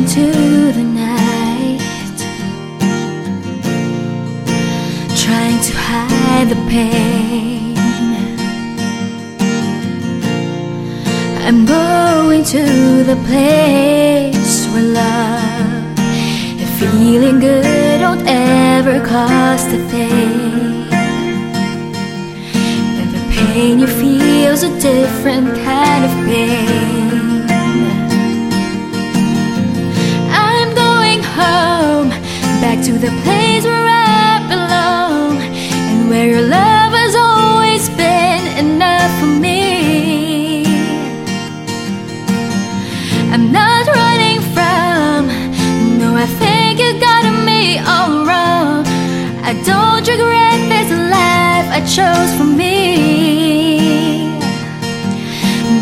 into the night, trying to hide the pain. I'm going to the place where love and feeling good don't ever cost a thing. And the pain you feel's a different kind of pain. To the place where I belong, and where your love has always been enough for me. I'm not running from, no, I think you got me all wrong. I don't regret this life I chose for me.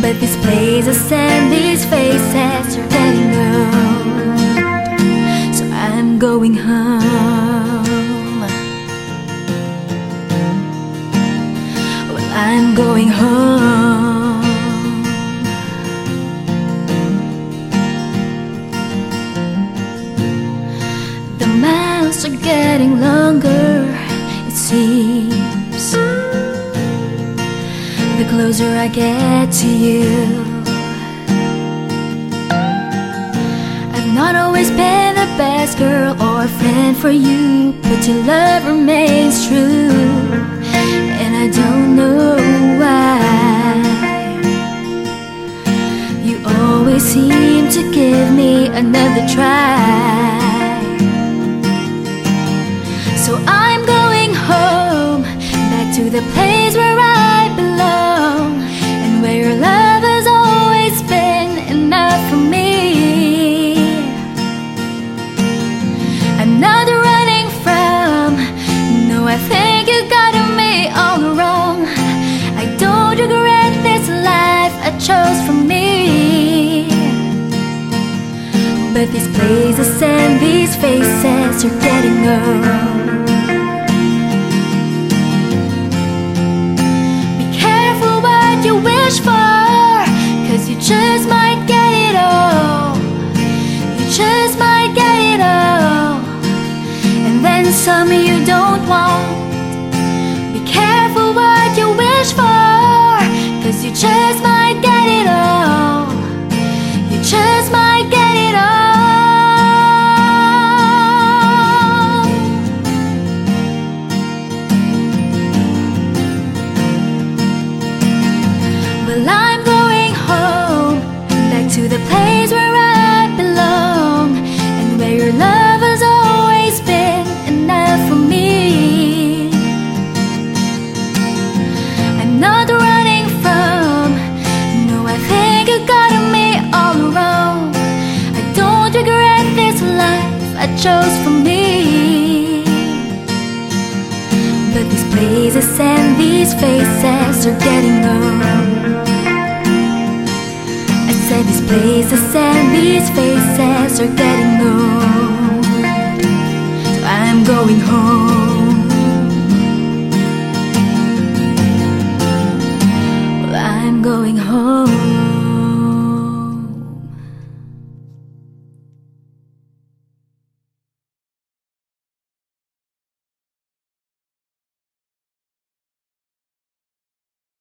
But these places and these faces are getting old. Going home. Well, I'm going home. The miles are getting longer, it seems. The closer I get to you, I've not always been the best girl or friend for you, but your love remains true, and I don't know why. You always seem to give me another try. So I'm going home, back to the place where These and these faces are getting old. Be careful what you wish for, cause you just might get it all. You just might get it all. And then some you don't want. I chose for me. But these places and these faces are getting old. I said these places and these faces are getting old.